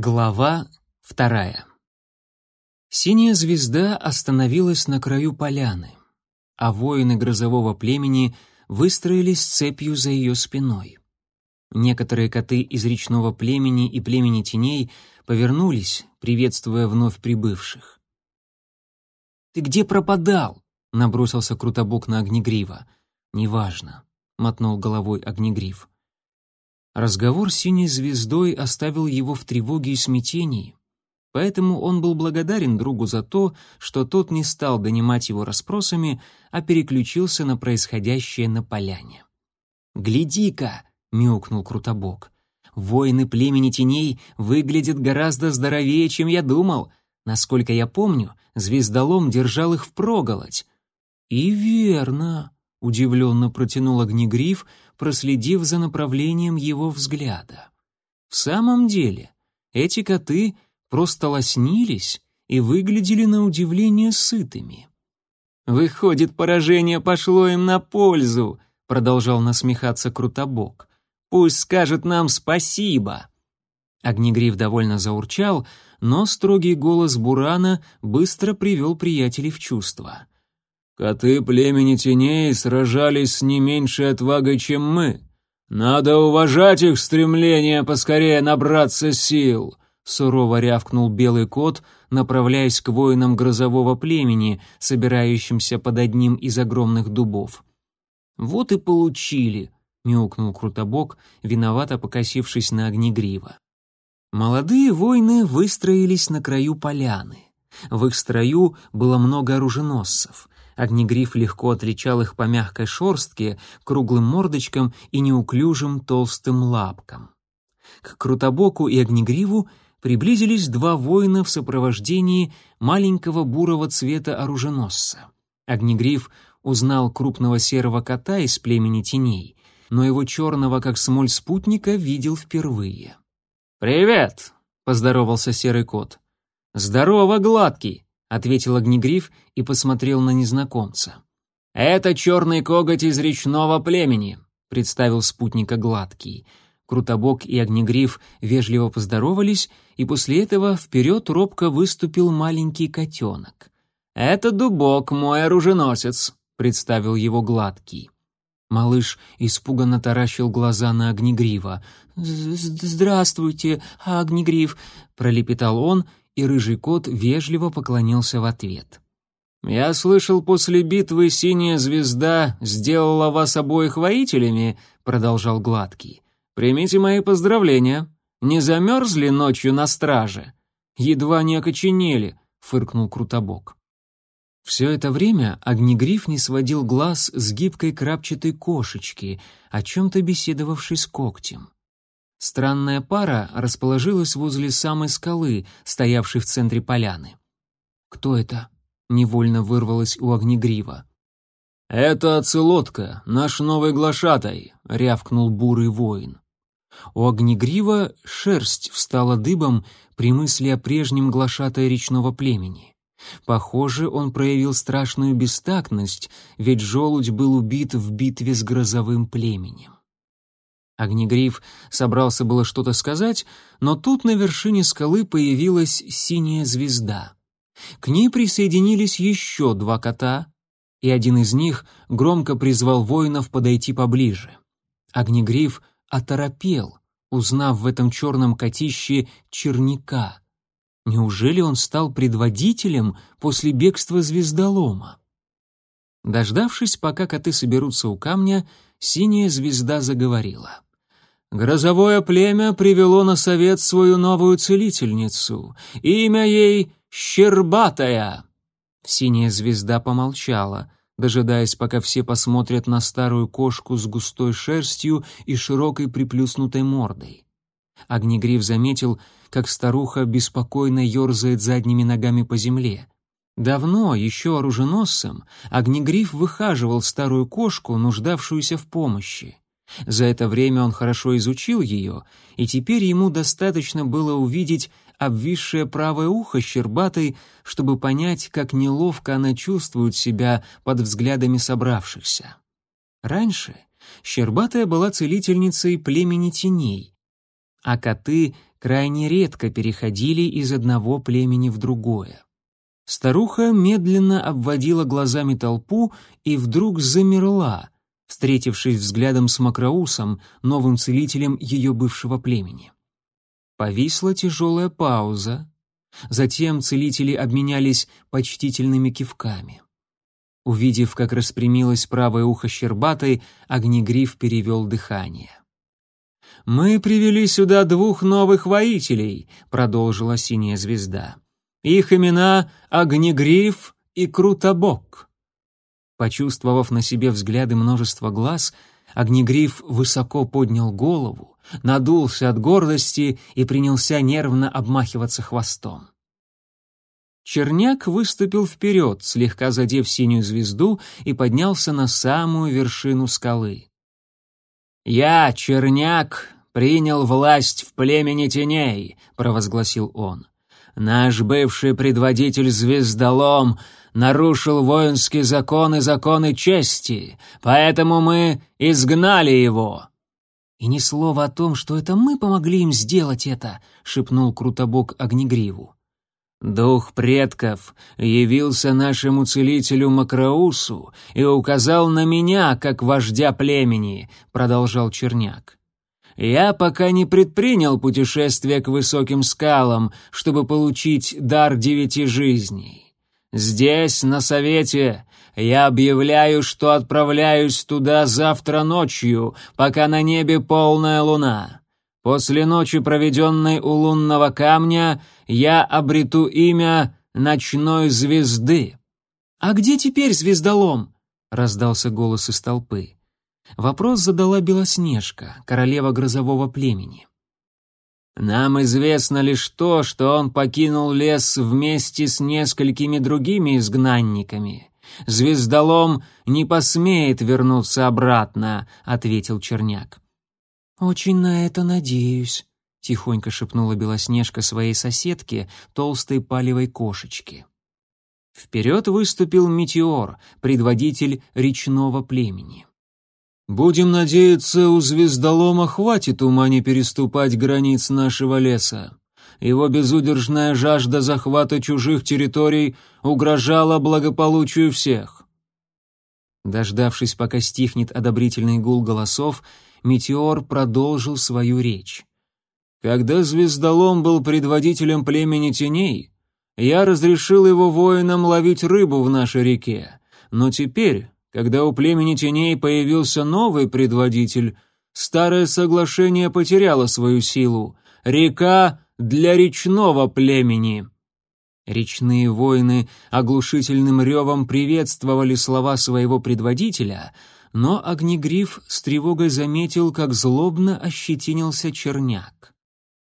Глава вторая. Синяя звезда остановилась на краю поляны, а воины грозового племени выстроились цепью за ее спиной. Некоторые коты из речного племени и племени теней повернулись, приветствуя вновь прибывших. «Ты где пропадал?» — набросился Крутобок на Огнегрива. «Неважно», — мотнул головой Огнегрив. Разговор с синей звездой оставил его в тревоге и смятении, поэтому он был благодарен другу за то, что тот не стал донимать его расспросами, а переключился на происходящее на поляне. «Гляди-ка!» — мяукнул Крутобок. «Воины племени теней выглядят гораздо здоровее, чем я думал. Насколько я помню, звездолом держал их впроголодь». «И верно», — удивленно протянул Огнегриф, проследив за направлением его взгляда. В самом деле, эти коты просто лоснились и выглядели на удивление сытыми. «Выходит, поражение пошло им на пользу», — продолжал насмехаться Крутобок. «Пусть скажет нам спасибо». Огнегриф довольно заурчал, но строгий голос Бурана быстро привел приятелей в чувство. Коты племени теней сражались с не меньшей отвагой, чем мы. Надо уважать их стремление поскорее набраться сил», — сурово рявкнул белый кот, направляясь к воинам грозового племени, собирающимся под одним из огромных дубов. «Вот и получили», — мяукнул Крутобок, виновато покосившись на огнегрива. Молодые воины выстроились на краю поляны. В их строю было много оруженосцев. Огнегриф легко отличал их по мягкой шорстке, круглым мордочкам и неуклюжим толстым лапкам. К Крутобоку и Огнегриву приблизились два воина в сопровождении маленького бурого цвета оруженосца. Огнегриф узнал крупного серого кота из племени теней, но его черного, как смоль спутника, видел впервые. «Привет!» — поздоровался серый кот. «Здорово, гладкий!» — ответил Огнегриф и посмотрел на незнакомца. «Это черный коготь из речного племени», — представил спутника Гладкий. Крутобок и Огнегриф вежливо поздоровались, и после этого вперед робко выступил маленький котенок. «Это Дубок, мой оруженосец», — представил его Гладкий. Малыш испуганно таращил глаза на Огнегрива. «Здравствуйте, Огнегрив», — пролепетал он и рыжий кот вежливо поклонился в ответ. «Я слышал, после битвы синяя звезда сделала вас обоих воителями», — продолжал Гладкий. «Примите мои поздравления. Не замерзли ночью на страже?» «Едва не окоченели», — фыркнул Крутобок. Все это время Огнегриф не сводил глаз с гибкой крапчатой кошечки, о чем-то беседовавшей с когтем. Странная пара расположилась возле самой скалы, стоявшей в центре поляны. «Кто это?» — невольно вырвалось у Огнегрива. «Это оцелотка, наш новый глашатай», — рявкнул бурый воин. У Огнегрива шерсть встала дыбом при мысли о прежнем глашатае речного племени. Похоже, он проявил страшную бестактность, ведь желудь был убит в битве с грозовым племенем. Огнегриф собрался было что-то сказать, но тут на вершине скалы появилась синяя звезда. К ней присоединились еще два кота, и один из них громко призвал воинов подойти поближе. Огнегриф оторопел, узнав в этом черном котище черняка. Неужели он стал предводителем после бегства звездолома? Дождавшись, пока коты соберутся у камня, синяя звезда заговорила. Грозовое племя привело на совет свою новую целительницу. Имя ей Щербатая. Синяя звезда помолчала, дожидаясь, пока все посмотрят на старую кошку с густой шерстью и широкой приплюснутой мордой. Огнегриф заметил, как старуха беспокойно ерзает задними ногами по земле. Давно, еще оруженосцем, Огнегриф выхаживал старую кошку, нуждавшуюся в помощи. За это время он хорошо изучил ее, и теперь ему достаточно было увидеть обвисшее правое ухо щербатой, чтобы понять, как неловко она чувствует себя под взглядами собравшихся. Раньше щербатая была целительницей племени теней, а коты крайне редко переходили из одного племени в другое. Старуха медленно обводила глазами толпу и вдруг замерла, встретившись взглядом с Макроусом, новым целителем ее бывшего племени. Повисла тяжелая пауза. Затем целители обменялись почтительными кивками. Увидев, как распрямилось правое ухо Щербатой, Огнегриф перевел дыхание. «Мы привели сюда двух новых воителей», — продолжила синяя звезда. «Их имена — Огнегриф и Крутобок». Почувствовав на себе взгляды множества глаз, Огнегриф высоко поднял голову, надулся от гордости и принялся нервно обмахиваться хвостом. Черняк выступил вперед, слегка задев синюю звезду, и поднялся на самую вершину скалы. «Я, Черняк, принял власть в племени теней», — провозгласил он. «Наш бывший предводитель Звездолом нарушил воинские законы, законы чести, поэтому мы изгнали его». «И ни слова о том, что это мы помогли им сделать это», — шепнул Крутобок Огнегриву. Дух предков явился нашему целителю Макроусу и указал на меня, как вождя племени, продолжал Черняк. Я пока не предпринял путешествие к высоким скалам, чтобы получить дар девяти жизней. Здесь, на совете, я объявляю, что отправляюсь туда завтра ночью, пока на небе полная луна. После ночи, проведенной у лунного камня, я обрету имя ночной звезды». «А где теперь звездолом?» — раздался голос из толпы. Вопрос задала Белоснежка, королева грозового племени. «Нам известно лишь то, что он покинул лес вместе с несколькими другими изгнанниками. Звездолом не посмеет вернуться обратно», — ответил Черняк. «Очень на это надеюсь», — тихонько шепнула Белоснежка своей соседке, толстой палевой кошечке. Вперед выступил Метеор, предводитель речного племени. «Будем надеяться, у звездолома хватит ума не переступать границ нашего леса. Его безудержная жажда захвата чужих территорий угрожала благополучию всех». Дождавшись, пока стихнет одобрительный гул голосов, Метеор продолжил свою речь. «Когда Звездолом был предводителем племени теней, я разрешил его воинам ловить рыбу в нашей реке, но теперь, когда у племени теней появился новый предводитель, старое соглашение потеряло свою силу. Река для речного племени». Речные воины оглушительным ревом приветствовали слова своего предводителя — но Огнегриф с тревогой заметил, как злобно ощетинился черняк.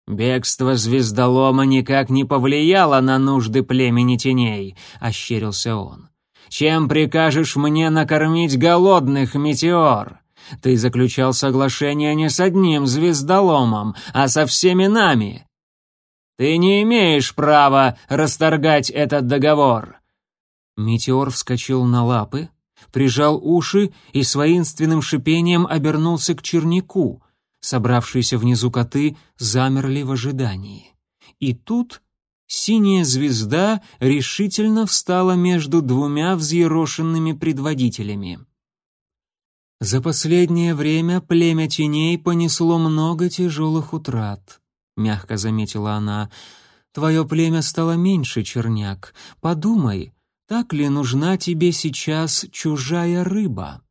«Бегство звездолома никак не повлияло на нужды племени теней», — ощерился он. «Чем прикажешь мне накормить голодных, метеор? Ты заключал соглашение не с одним звездоломом, а со всеми нами. Ты не имеешь права расторгать этот договор». Метеор вскочил на лапы, прижал уши и с воинственным шипением обернулся к чернику. Собравшиеся внизу коты замерли в ожидании. И тут синяя звезда решительно встала между двумя взъерошенными предводителями. За последнее время племя теней понесло много тяжелых утрат, мягко заметила она. Твое племя стало меньше, черняк. Подумай, так ли нужна тебе сейчас чужая рыба?»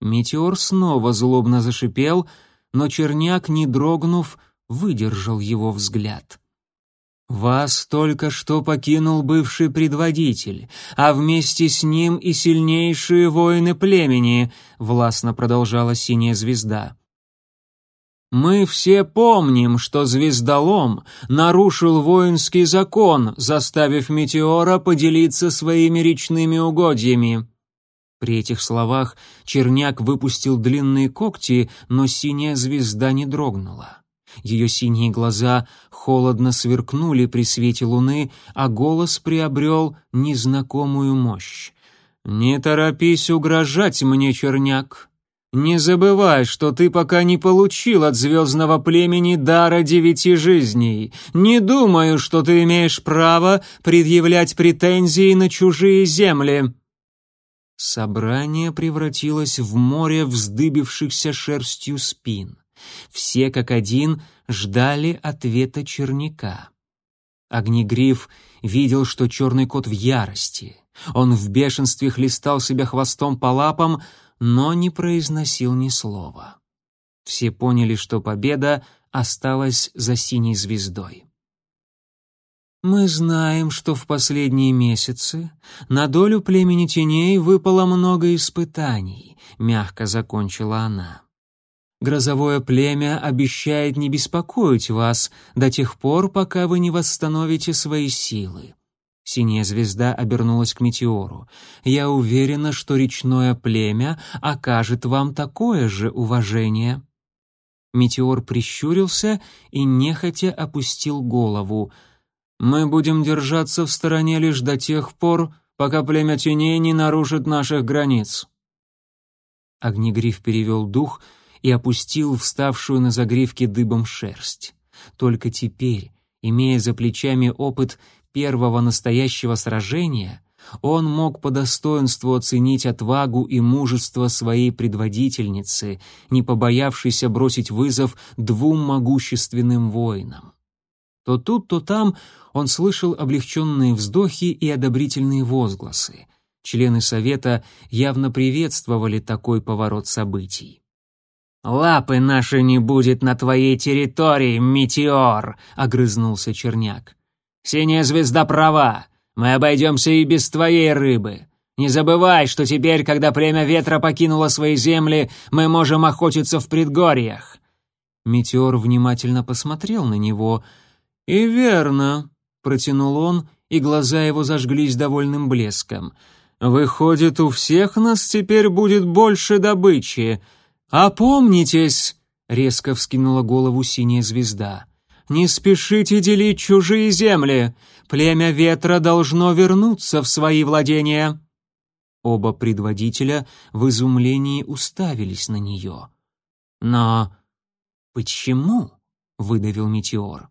Метеор снова злобно зашипел, но черняк, не дрогнув, выдержал его взгляд. «Вас только что покинул бывший предводитель, а вместе с ним и сильнейшие воины племени», — властно продолжала синяя звезда. Мы все помним, что звездолом нарушил воинский закон, заставив Метеора поделиться своими речными угодьями. При этих словах Черняк выпустил длинные когти, но синяя звезда не дрогнула. Ее синие глаза холодно сверкнули при свете луны, а голос приобрел незнакомую мощь. «Не торопись угрожать мне, Черняк. Не забывай, что ты пока не получил от звездного племени дара девяти жизней. Не думаю, что ты имеешь право предъявлять претензии на чужие земли». Собрание превратилось в море вздыбившихся шерстью спин. Все как один ждали ответа черняка. Огнегриф видел, что черный кот в ярости. Он в бешенстве хлестал себя хвостом по лапам, но не произносил ни слова. Все поняли, что победа осталась за синей звездой. «Мы знаем, что в последние месяцы на долю племени теней выпало много испытаний», — мягко закончила она. «Грозовое племя обещает не беспокоить вас до тех пор, пока вы не восстановите свои силы. Синяя звезда обернулась к метеору. «Я уверена, что речное племя окажет вам такое же уважение». Метеор прищурился и нехотя опустил голову. «Мы будем держаться в стороне лишь до тех пор, пока племя теней не нарушит наших границ». Огнегриф перевел дух и опустил вставшую на загривке дыбом шерсть. Только теперь, имея за плечами опыт первого настоящего сражения, он мог по достоинству оценить отвагу и мужество своей предводительницы, не побоявшейся бросить вызов двум могущественным воинам. То тут, то там он слышал облегченные вздохи и одобрительные возгласы. Члены совета явно приветствовали такой поворот событий. «Лапы наши не будет на твоей территории, метеор!» — огрызнулся Черняк. Синяя звезда права. Мы обойдемся и без твоей рыбы. Не забывай, что теперь, когда племя ветра покинуло свои земли, мы можем охотиться в предгорьях». Метеор внимательно посмотрел на него. «И верно», — протянул он, и глаза его зажглись довольным блеском. «Выходит, у всех нас теперь будет больше добычи. Опомнитесь!» — резко вскинула голову синяя звезда. Не спешите делить чужие земли. Племя ветра должно вернуться в свои владения». Оба предводителя в изумлении уставились на нее. «Но почему?» — выдавил Метеор.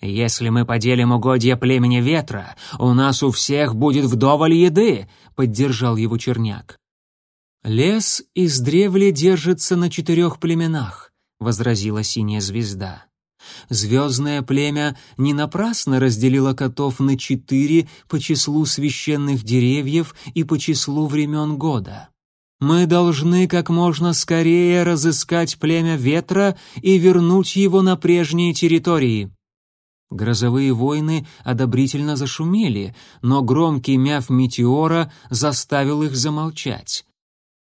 «Если мы поделим угодья племени ветра, у нас у всех будет вдоволь еды», — поддержал его черняк. «Лес из древля держится на четырех племенах», — возразила синяя звезда. Звездное племя не напрасно разделило котов на четыре по числу священных деревьев и по числу времен года. Мы должны как можно скорее разыскать племя ветра и вернуть его на прежние территории. Грозовые войны одобрительно зашумели, но громкий мяв метеора заставил их замолчать.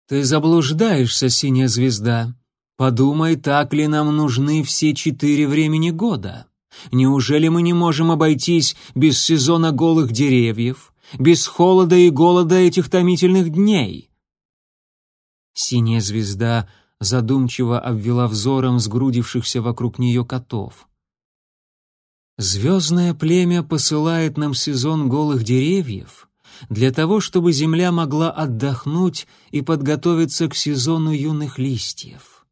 «Ты заблуждаешься, синяя звезда. Подумай, так ли нам нужны все четыре времени года? Неужели мы не можем обойтись без сезона голых деревьев, без холода и голода этих томительных дней? Синяя звезда задумчиво обвела взором сгрудившихся вокруг нее котов. Звездное племя посылает нам сезон голых деревьев для того, чтобы земля могла отдохнуть и подготовиться к сезону юных листьев.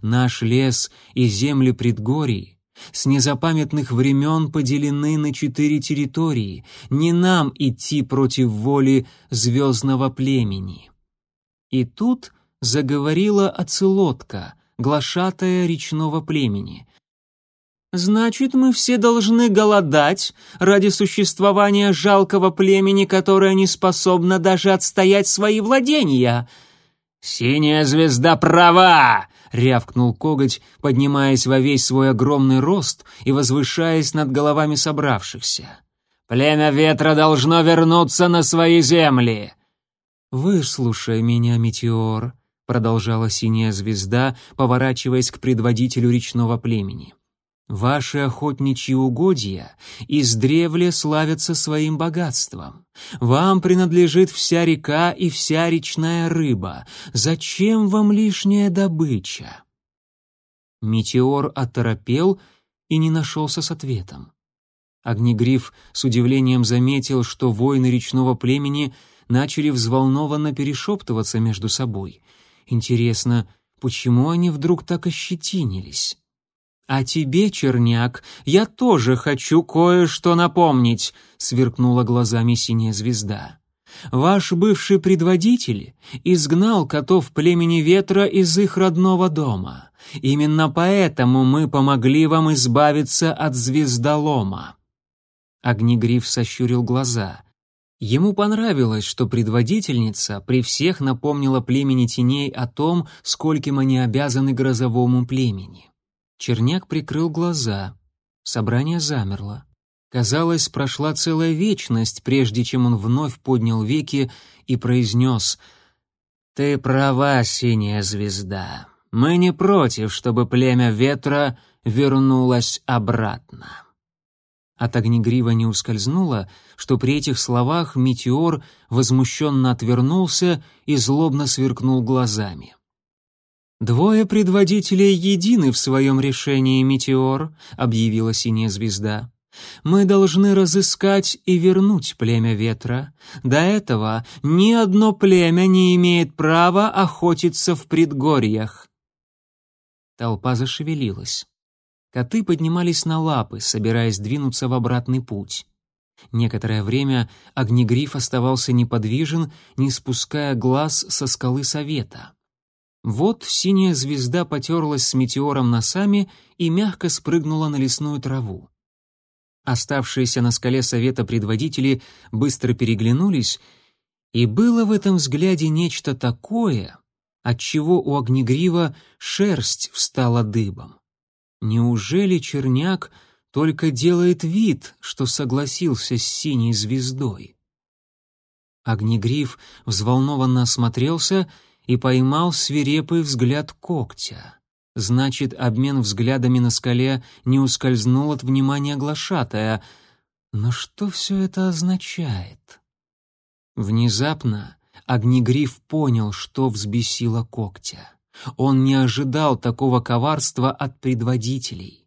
Наш лес и земли предгорий с незапамятных времен поделены на четыре территории. Не нам идти против воли звездного племени. И тут заговорила оцелотка, глашатая речного племени. «Значит, мы все должны голодать ради существования жалкого племени, которое не способно даже отстоять свои владения», «Синяя звезда права!» — рявкнул коготь, поднимаясь во весь свой огромный рост и возвышаясь над головами собравшихся. «Племя ветра должно вернуться на свои земли!» «Выслушай меня, метеор», — продолжала синяя звезда, поворачиваясь к предводителю речного племени. Ваши охотничьи угодья издревле славятся своим богатством. Вам принадлежит вся река и вся речная рыба. Зачем вам лишняя добыча?» Метеор оторопел и не нашелся с ответом. Огнегриф с удивлением заметил, что воины речного племени начали взволнованно перешептываться между собой. Интересно, почему они вдруг так ощетинились? «А тебе, черняк, я тоже хочу кое-что напомнить», — сверкнула глазами синяя звезда. «Ваш бывший предводитель изгнал котов племени ветра из их родного дома. Именно поэтому мы помогли вам избавиться от звездолома». Огнегриф сощурил глаза. Ему понравилось, что предводительница при всех напомнила племени теней о том, скольким они обязаны грозовому племени. Черняк прикрыл глаза. Собрание замерло. Казалось, прошла целая вечность, прежде чем он вновь поднял веки и произнес «Ты права, синяя звезда. Мы не против, чтобы племя ветра вернулось обратно». От огнегрива не ускользнуло, что при этих словах метеор возмущенно отвернулся и злобно сверкнул глазами. «Двое предводителей едины в своем решении, Метеор», — объявила синяя звезда. «Мы должны разыскать и вернуть племя ветра. До этого ни одно племя не имеет права охотиться в предгорьях». Толпа зашевелилась. Коты поднимались на лапы, собираясь двинуться в обратный путь. Некоторое время Огнегриф оставался неподвижен, не спуская глаз со скалы совета. Вот синяя звезда потерлась с метеором носами и мягко спрыгнула на лесную траву. Оставшиеся на скале совета предводители быстро переглянулись, и было в этом взгляде нечто такое, от чего у Огнегрива шерсть встала дыбом. Неужели черняк только делает вид, что согласился с синей звездой? Огнегриф взволнованно осмотрелся и поймал свирепый взгляд когтя. Значит, обмен взглядами на скале не ускользнул от внимания глашатая. Но что все это означает? Внезапно Огнегриф понял, что взбесило когтя. Он не ожидал такого коварства от предводителей.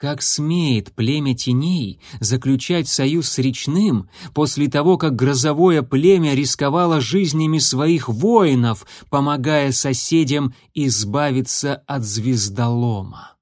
Как смеет племя теней заключать союз с речным после того, как грозовое племя рисковало жизнями своих воинов, помогая соседям избавиться от звездолома?